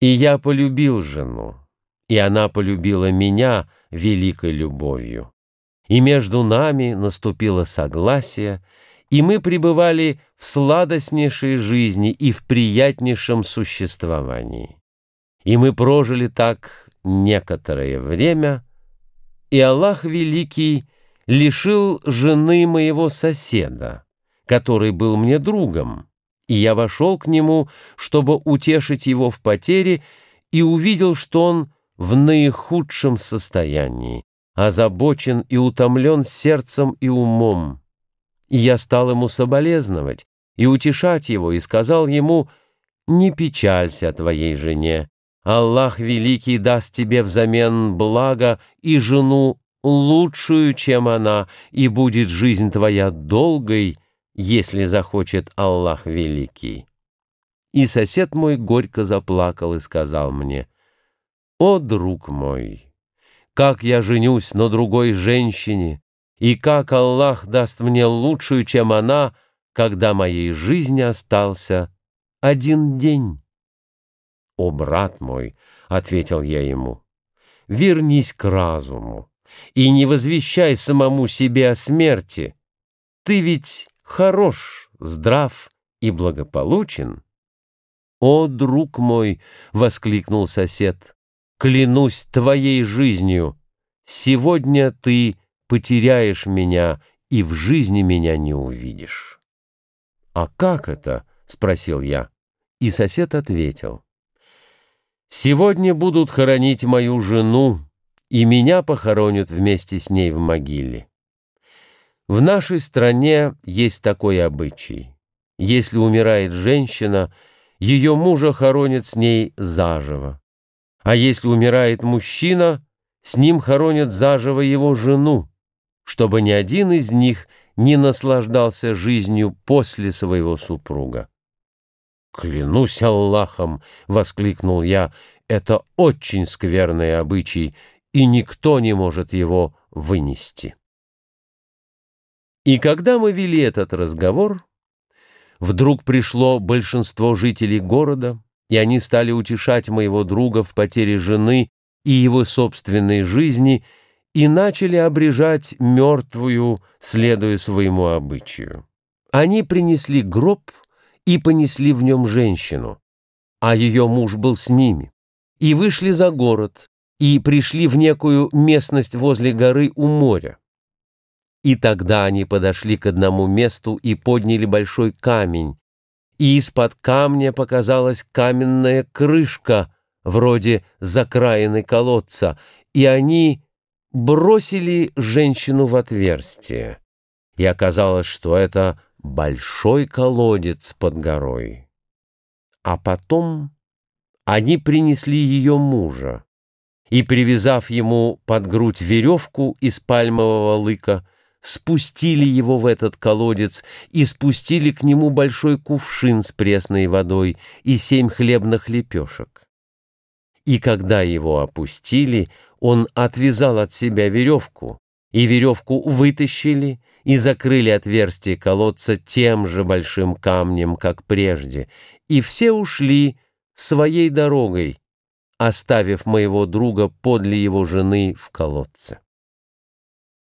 И я полюбил жену, и она полюбила меня великой любовью. И между нами наступило согласие, и мы пребывали в сладостнейшей жизни и в приятнейшем существовании. И мы прожили так некоторое время, и Аллах Великий лишил жены моего соседа, который был мне другом, и я вошел к нему, чтобы утешить его в потере, и увидел, что он в наихудшем состоянии, озабочен и утомлен сердцем и умом. И я стал ему соболезновать и утешать его, и сказал ему, «Не печалься о твоей жене, Аллах Великий даст тебе взамен благо и жену лучшую, чем она, и будет жизнь твоя долгой, если захочет Аллах Великий». И сосед мой горько заплакал и сказал мне, «О, друг мой, как я женюсь на другой женщине, и как Аллах даст мне лучшую, чем она, когда моей жизни остался один день». «О, брат мой», — ответил я ему, — «вернись к разуму и не возвещай самому себе о смерти. Ты ведь хорош, здрав и благополучен». «О, друг мой!» — воскликнул сосед. «Клянусь твоей жизнью! Сегодня ты потеряешь меня и в жизни меня не увидишь». «А как это?» — спросил я. И сосед ответил. Сегодня будут хоронить мою жену, и меня похоронят вместе с ней в могиле. В нашей стране есть такой обычай. Если умирает женщина, ее мужа хоронят с ней заживо. А если умирает мужчина, с ним хоронят заживо его жену, чтобы ни один из них не наслаждался жизнью после своего супруга. «Клянусь Аллахом!» — воскликнул я. «Это очень скверный обычай, и никто не может его вынести». И когда мы вели этот разговор, вдруг пришло большинство жителей города, и они стали утешать моего друга в потере жены и его собственной жизни и начали обрежать мертвую, следуя своему обычаю. Они принесли гроб — и понесли в нем женщину, а ее муж был с ними, и вышли за город, и пришли в некую местность возле горы у моря. И тогда они подошли к одному месту и подняли большой камень, и из-под камня показалась каменная крышка, вроде закраины колодца, и они бросили женщину в отверстие. И оказалось, что это большой колодец под горой. А потом они принесли ее мужа и, привязав ему под грудь веревку из пальмового лыка, спустили его в этот колодец и спустили к нему большой кувшин с пресной водой и семь хлебных лепешек. И когда его опустили, он отвязал от себя веревку, и веревку вытащили, и закрыли отверстие колодца тем же большим камнем, как прежде, и все ушли своей дорогой, оставив моего друга подле его жены в колодце.